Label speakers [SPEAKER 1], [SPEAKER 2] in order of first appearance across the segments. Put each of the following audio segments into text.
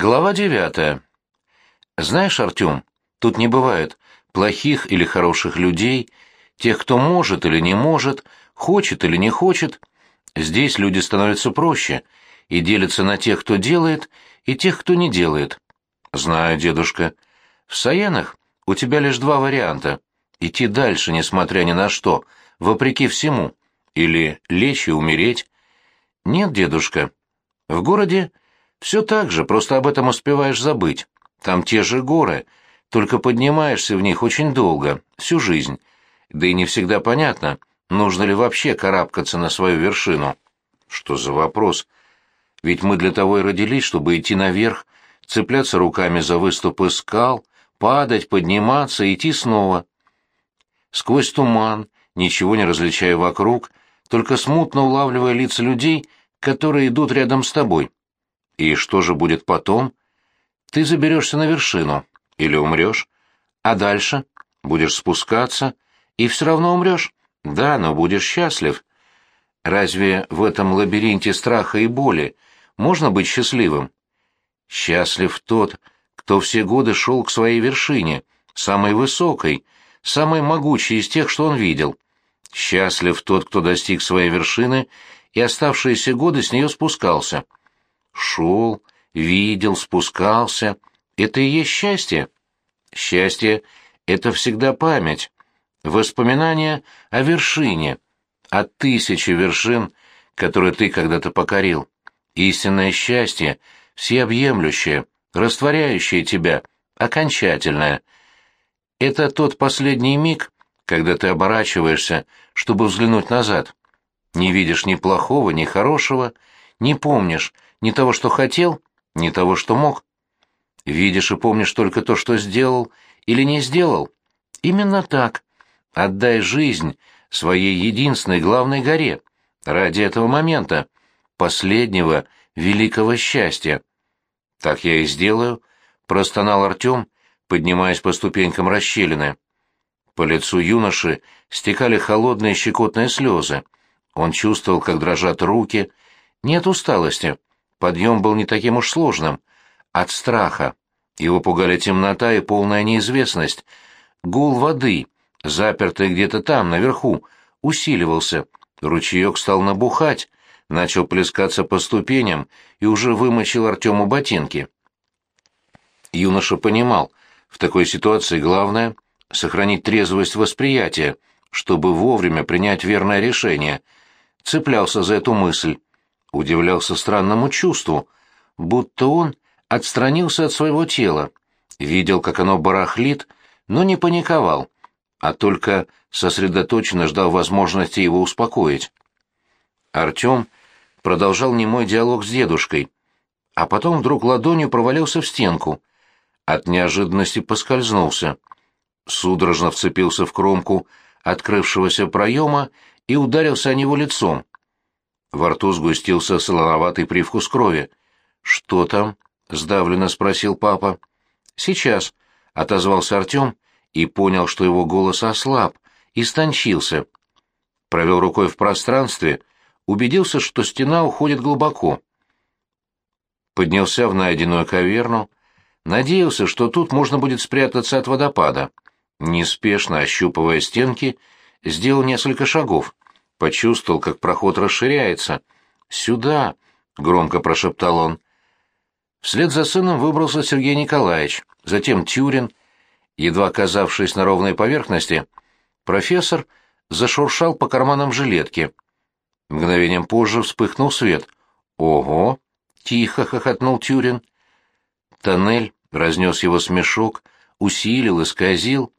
[SPEAKER 1] Глава девятая. Знаешь, Артем, тут не бывает плохих или хороших людей, тех, кто может или не может, хочет или не хочет. Здесь люди становятся проще и делятся на тех, кто делает, и тех, кто не делает. Знаю, дедушка. В Саянах у тебя лишь два варианта. Идти дальше, несмотря ни на что, вопреки всему, или лечь и умереть. Нет, дедушка. В городе все так же, просто об этом успеваешь забыть. Там те же горы, только поднимаешься в них очень долго, всю жизнь. Да и не всегда понятно, нужно ли вообще карабкаться на свою вершину. Что за вопрос? Ведь мы для того и родились, чтобы идти наверх, цепляться руками за выступы скал, падать, подниматься, идти снова. Сквозь туман, ничего не различая вокруг, только смутно улавливая лица людей, которые идут рядом с тобой. И что же будет потом? Ты заберешься на вершину или умрешь, а дальше будешь спускаться и все равно умрешь. Да, но будешь счастлив. Разве в этом лабиринте страха и боли можно быть счастливым? Счастлив тот, кто все годы шел к своей вершине, самой высокой, самой могучей из тех, что он видел. Счастлив тот, кто достиг своей вершины и оставшиеся годы с нее спускался. Шел, видел, спускался. Это и есть счастье. Счастье — это всегда память, воспоминания о вершине, о тысяче вершин, которые ты когда-то покорил. Истинное счастье, всеобъемлющее, растворяющее тебя, окончательное. Это тот последний миг, когда ты оборачиваешься, чтобы взглянуть назад. Не видишь ни плохого, ни хорошего, не помнишь, ни того, что хотел, ни того, что мог. Видишь и помнишь только то, что сделал или не сделал. Именно так. Отдай жизнь своей единственной главной горе ради этого момента, последнего великого счастья. Так я и сделаю, простонал Артем, поднимаясь по ступенькам расщелины. По лицу юноши стекали холодные щекотные слезы. Он чувствовал, как дрожат руки. Нет усталости, Подъем был не таким уж сложным. От страха. Его пугали темнота и полная неизвестность. Гул воды, запертый где-то там, наверху, усиливался. Ручеек стал набухать, начал плескаться по ступеням и уже вымочил Артему ботинки. Юноша понимал, в такой ситуации главное — сохранить трезвость восприятия, чтобы вовремя принять верное решение. Цеплялся за эту мысль удивлялся странному чувству, будто он отстранился от своего тела, видел, как оно барахлит, но не паниковал, а только сосредоточенно ждал возможности его успокоить. Артем продолжал немой диалог с дедушкой, а потом вдруг ладонью провалился в стенку. От неожиданности поскользнулся. Судорожно вцепился в кромку открывшегося проема и ударился о него лицом. Во рту сгустился солоноватый привкус крови. «Что там?» — сдавленно спросил папа. «Сейчас», — отозвался Артем и понял, что его голос ослаб, истончился. Провел рукой в пространстве, убедился, что стена уходит глубоко. Поднялся в найденную каверну, надеялся, что тут можно будет спрятаться от водопада. Неспешно ощупывая стенки, сделал несколько шагов почувствовал, как проход расширяется. «Сюда!» — громко прошептал он. Вслед за сыном выбрался Сергей Николаевич, затем Тюрин. Едва оказавшись на ровной поверхности, профессор зашуршал по карманам жилетки. Мгновением позже вспыхнул свет. «Ого!» — тихо хохотнул Тюрин. Тоннель разнес его смешок, усилил, исказил.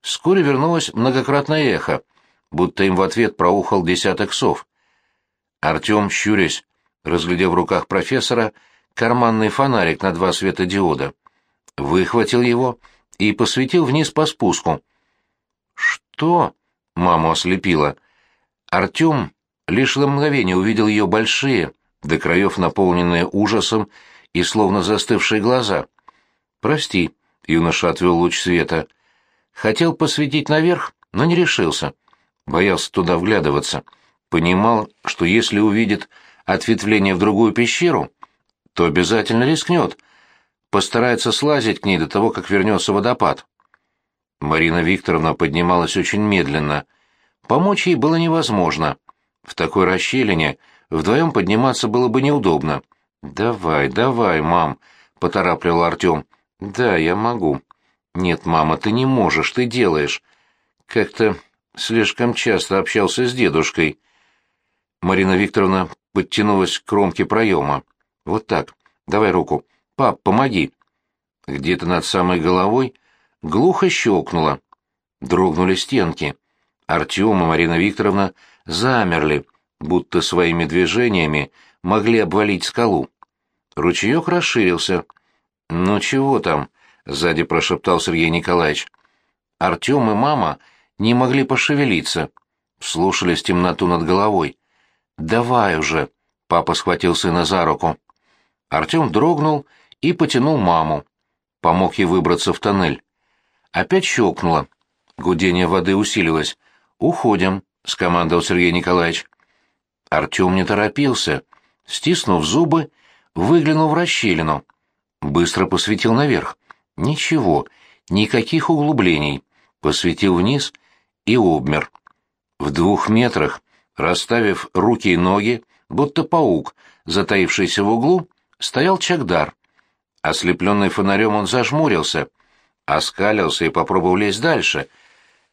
[SPEAKER 1] Вскоре вернулось многократное эхо будто им в ответ проухал десяток сов. Артем, щурясь, разглядев в руках профессора карманный фонарик на два светодиода, выхватил его и посветил вниз по спуску. «Что?» — маму ослепило. Артем лишь на мгновение увидел ее большие, до краев наполненные ужасом и словно застывшие глаза. «Прости», — юноша отвел луч света. Хотел посветить наверх, но не решился боялся туда вглядываться, понимал, что если увидит ответвление в другую пещеру, то обязательно рискнет, постарается слазить к ней до того, как вернется водопад. Марина Викторовна поднималась очень медленно. Помочь ей было невозможно. В такой расщелине вдвоем подниматься было бы неудобно. «Давай, давай, мам», — поторапливал Артем. «Да, я могу». «Нет, мама, ты не можешь, ты делаешь». Как-то слишком часто общался с дедушкой. Марина Викторовна подтянулась к кромке проема. «Вот так. Давай руку. Пап, помоги». Где-то над самой головой глухо щелкнуло. Дрогнули стенки. Артем и Марина Викторовна замерли, будто своими движениями могли обвалить скалу. Ручеек расширился. «Ну чего там?» — сзади прошептал Сергей Николаевич. Артем и мама не могли пошевелиться, слушались темноту над головой. «Давай уже!» — папа схватил сына за руку. Артем дрогнул и потянул маму. Помог ей выбраться в тоннель. Опять щелкнуло. Гудение воды усилилось. «Уходим», — скомандовал Сергей Николаевич. Артем не торопился. Стиснув зубы, выглянул в расщелину. Быстро посветил наверх. Ничего, никаких углублений. Посветил вниз и обмер. В двух метрах, расставив руки и ноги, будто паук, затаившийся в углу, стоял Чагдар. Ослепленный фонарем он зажмурился, оскалился и попробовал лезть дальше,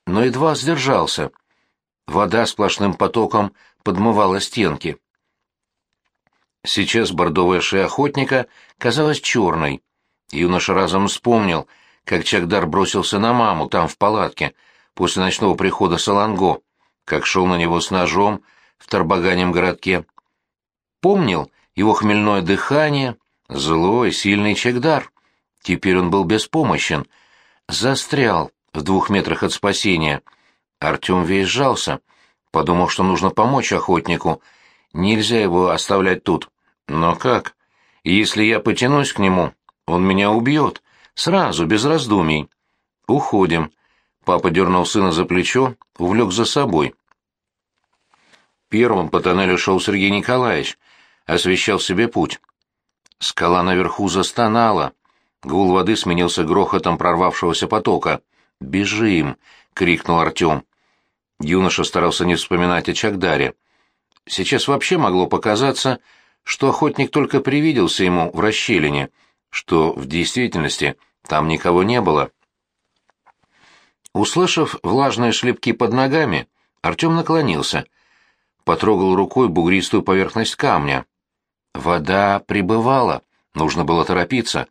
[SPEAKER 1] но едва сдержался. Вода сплошным потоком подмывала стенки. Сейчас бордовая шея охотника казалась черной. Юноша разом вспомнил, как Чагдар бросился на маму там, в палатке, после ночного прихода Саланго, как шел на него с ножом в Тарбаганем городке. Помнил его хмельное дыхание, злой, сильный Чагдар. Теперь он был беспомощен, застрял в двух метрах от спасения. Артем весь сжался, подумал, что нужно помочь охотнику, нельзя его оставлять тут. Но как? Если я потянусь к нему, он меня убьет. Сразу, без раздумий. Уходим. Папа дернул сына за плечо, увлек за собой. Первым по тоннелю шел Сергей Николаевич, освещал себе путь. Скала наверху застонала. Гул воды сменился грохотом прорвавшегося потока. «Бежим!» — крикнул Артем. Юноша старался не вспоминать о Чагдаре. Сейчас вообще могло показаться, что охотник только привиделся ему в расщелине, что в действительности там никого не было. Услышав влажные шлепки под ногами, Артем наклонился, потрогал рукой бугристую поверхность камня. Вода прибывала, нужно было торопиться,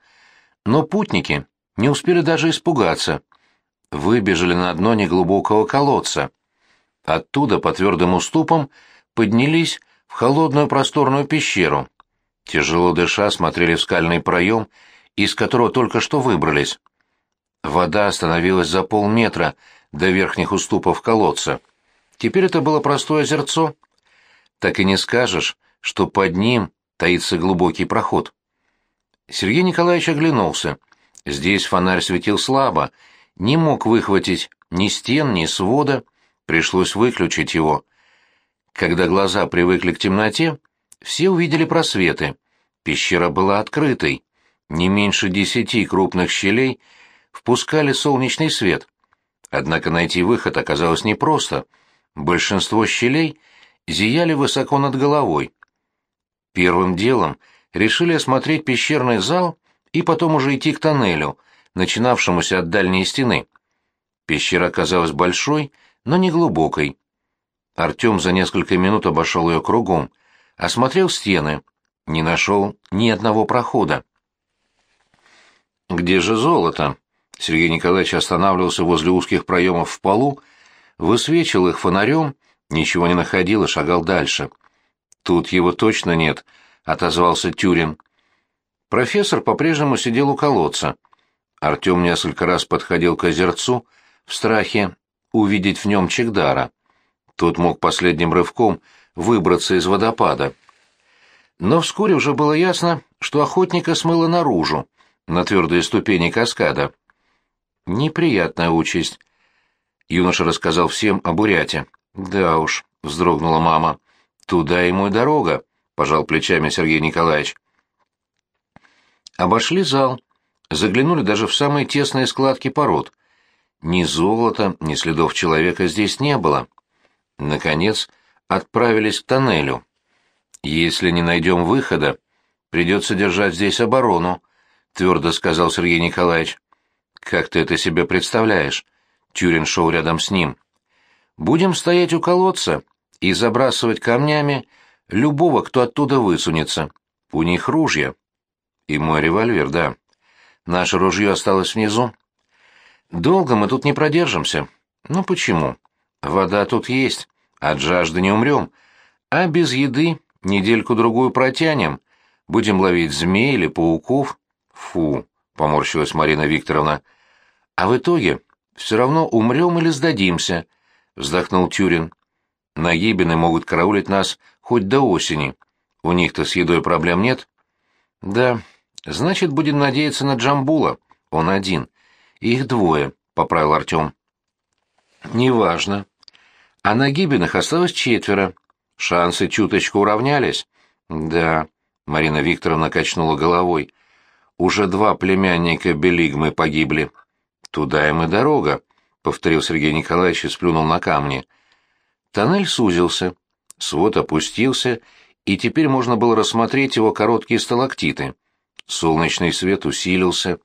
[SPEAKER 1] но путники не успели даже испугаться. Выбежали на дно неглубокого колодца. Оттуда по твердым уступам поднялись в холодную просторную пещеру. Тяжело дыша смотрели в скальный проем, из которого только что выбрались. Вода остановилась за полметра до верхних уступов колодца. Теперь это было простое озерцо. Так и не скажешь, что под ним таится глубокий проход. Сергей Николаевич оглянулся. Здесь фонарь светил слабо, не мог выхватить ни стен, ни свода, пришлось выключить его — когда глаза привыкли к темноте, все увидели просветы. Пещера была открытой. Не меньше десяти крупных щелей впускали солнечный свет. Однако найти выход оказалось непросто. Большинство щелей зияли высоко над головой. Первым делом решили осмотреть пещерный зал и потом уже идти к тоннелю, начинавшемуся от дальней стены. Пещера оказалась большой, но не глубокой. Артем за несколько минут обошел ее кругом, осмотрел стены, не нашел ни одного прохода. «Где же золото?» Сергей Николаевич останавливался возле узких проемов в полу, высвечил их фонарем, ничего не находил и шагал дальше. «Тут его точно нет», — отозвался Тюрин. Профессор по-прежнему сидел у колодца. Артем несколько раз подходил к озерцу в страхе увидеть в нем Чегдара. Тот мог последним рывком выбраться из водопада. Но вскоре уже было ясно, что охотника смыло наружу, на твердые ступени каскада. Неприятная участь. Юноша рассказал всем о буряте. «Да уж», — вздрогнула мама, — «туда ему и дорога», — пожал плечами Сергей Николаевич. Обошли зал. заглянули даже в самые тесные складки пород. Ни золота, ни следов человека здесь не было. Наконец, отправились к тоннелю. «Если не найдем выхода, придется держать здесь оборону», — твердо сказал Сергей Николаевич. «Как ты это себе представляешь?» Тюрин шел рядом с ним. «Будем стоять у колодца и забрасывать камнями любого, кто оттуда высунется. У них ружья. И мой револьвер, да. Наше ружье осталось внизу. Долго мы тут не продержимся. Ну почему? Вода тут есть, от жажды не умрем. А без еды недельку-другую протянем. Будем ловить змей или пауков. Фу, поморщилась Марина Викторовна. А в итоге все равно умрем или сдадимся, вздохнул Тюрин. Нагибины могут караулить нас хоть до осени. У них-то с едой проблем нет? Да, значит, будем надеяться на Джамбула. Он один. Их двое, поправил Артем. Неважно. А на Гибиных осталось четверо. Шансы чуточку уравнялись. Да, Марина Викторовна качнула головой. Уже два племянника Белигмы погибли. Туда им и дорога, повторил Сергей Николаевич и сплюнул на камни. Тоннель сузился, свод опустился, и теперь можно было рассмотреть его короткие сталактиты. Солнечный свет усилился.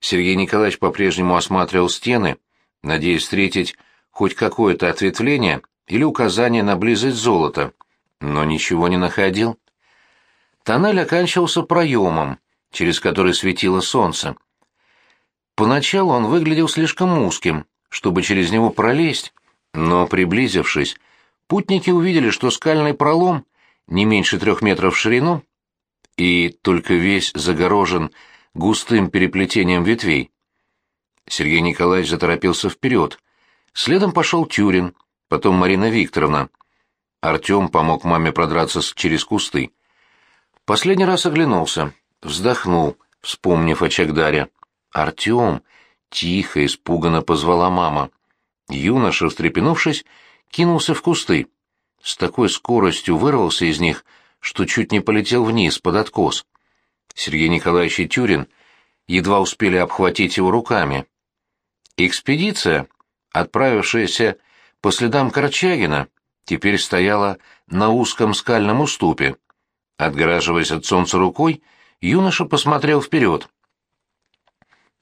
[SPEAKER 1] Сергей Николаевич по-прежнему осматривал стены, надеясь встретить хоть какое-то ответвление или указание на близость золота, но ничего не находил. Тоннель оканчивался проемом, через который светило солнце. Поначалу он выглядел слишком узким, чтобы через него пролезть, но, приблизившись, путники увидели, что скальный пролом не меньше трех метров в ширину и только весь загорожен густым переплетением ветвей. Сергей Николаевич заторопился вперед. Следом пошел Тюрин, потом Марина Викторовна. Артем помог маме продраться через кусты. Последний раз оглянулся, вздохнул, вспомнив о Чагдаре. «Артем!» — тихо, испуганно позвала мама. Юноша, встрепенувшись, кинулся в кусты. С такой скоростью вырвался из них, что чуть не полетел вниз, под откос. Сергей Николаевич и Тюрин едва успели обхватить его руками. Экспедиция, отправившаяся по следам Корчагина, теперь стояла на узком скальном уступе. Отгораживаясь от солнца рукой, юноша посмотрел вперед.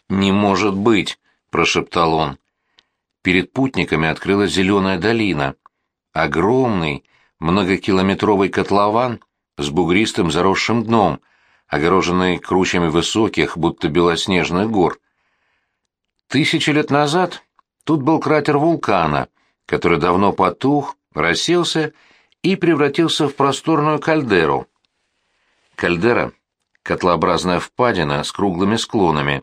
[SPEAKER 1] «Не может быть!» — прошептал он перед путниками открылась зеленая долина. Огромный, многокилометровый котлован с бугристым заросшим дном, огороженный кручами высоких, будто белоснежных гор. Тысячи лет назад тут был кратер вулкана, который давно потух, расселся и превратился в просторную кальдеру. Кальдера — котлообразная впадина с круглыми склонами,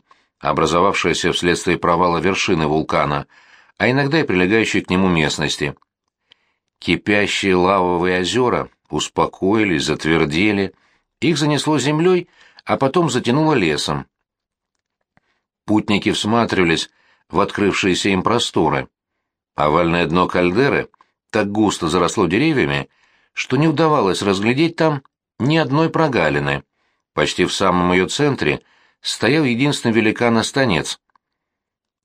[SPEAKER 1] образовавшаяся вследствие провала вершины вулкана — а иногда и прилегающей к нему местности. Кипящие лавовые озера успокоились, затвердели, их занесло землей, а потом затянуло лесом. Путники всматривались в открывшиеся им просторы. Овальное дно кальдеры так густо заросло деревьями, что не удавалось разглядеть там ни одной прогалины. Почти в самом ее центре стоял единственный великан-останец.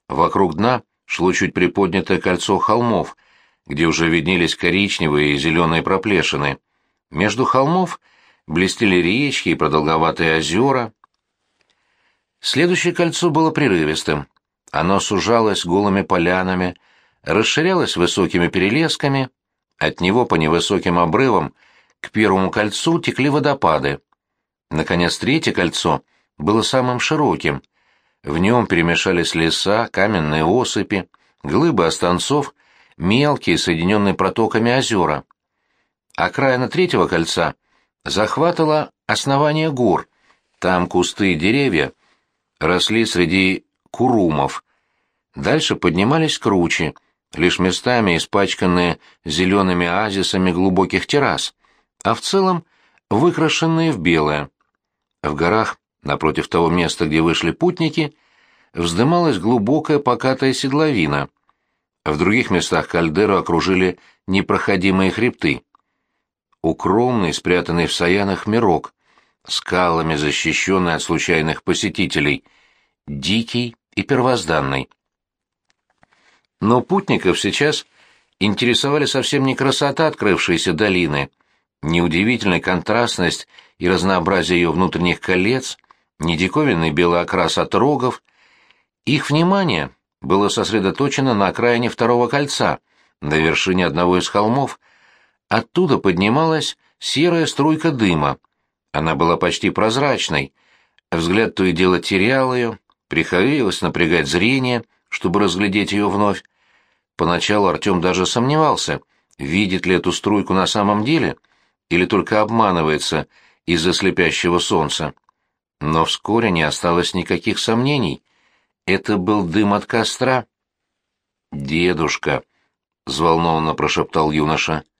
[SPEAKER 1] Вокруг дна шло чуть приподнятое кольцо холмов, где уже виднелись коричневые и зеленые проплешины. Между холмов блестели речки и продолговатые озера. Следующее кольцо было прерывистым. Оно сужалось голыми полянами, расширялось высокими перелесками. От него по невысоким обрывам к первому кольцу текли водопады. Наконец, третье кольцо было самым широким — в нем перемешались леса, каменные осыпи, глыбы останцов, мелкие, соединенные протоками озера. Окраина третьего кольца захватывала основание гор. Там кусты и деревья росли среди курумов. Дальше поднимались кручи, лишь местами испачканные зелеными оазисами глубоких террас, а в целом выкрашенные в белое. В горах Напротив того места, где вышли путники, вздымалась глубокая покатая седловина. В других местах кальдеру окружили непроходимые хребты. Укромный, спрятанный в саянах мирок, скалами защищенный от случайных посетителей, дикий и первозданный. Но путников сейчас интересовали совсем не красота открывшейся долины, неудивительная контрастность и разнообразие ее внутренних колец, не диковинный белый окрас отрогов. Их внимание было сосредоточено на окраине второго кольца, на вершине одного из холмов. Оттуда поднималась серая струйка дыма. Она была почти прозрачной. Взгляд то и дело терял ее, приходилось напрягать зрение, чтобы разглядеть ее вновь. Поначалу Артем даже сомневался, видит ли эту струйку на самом деле или только обманывается из-за слепящего солнца. Но вскоре не осталось никаких сомнений. Это был дым от костра. «Дедушка», — взволнованно прошептал юноша, —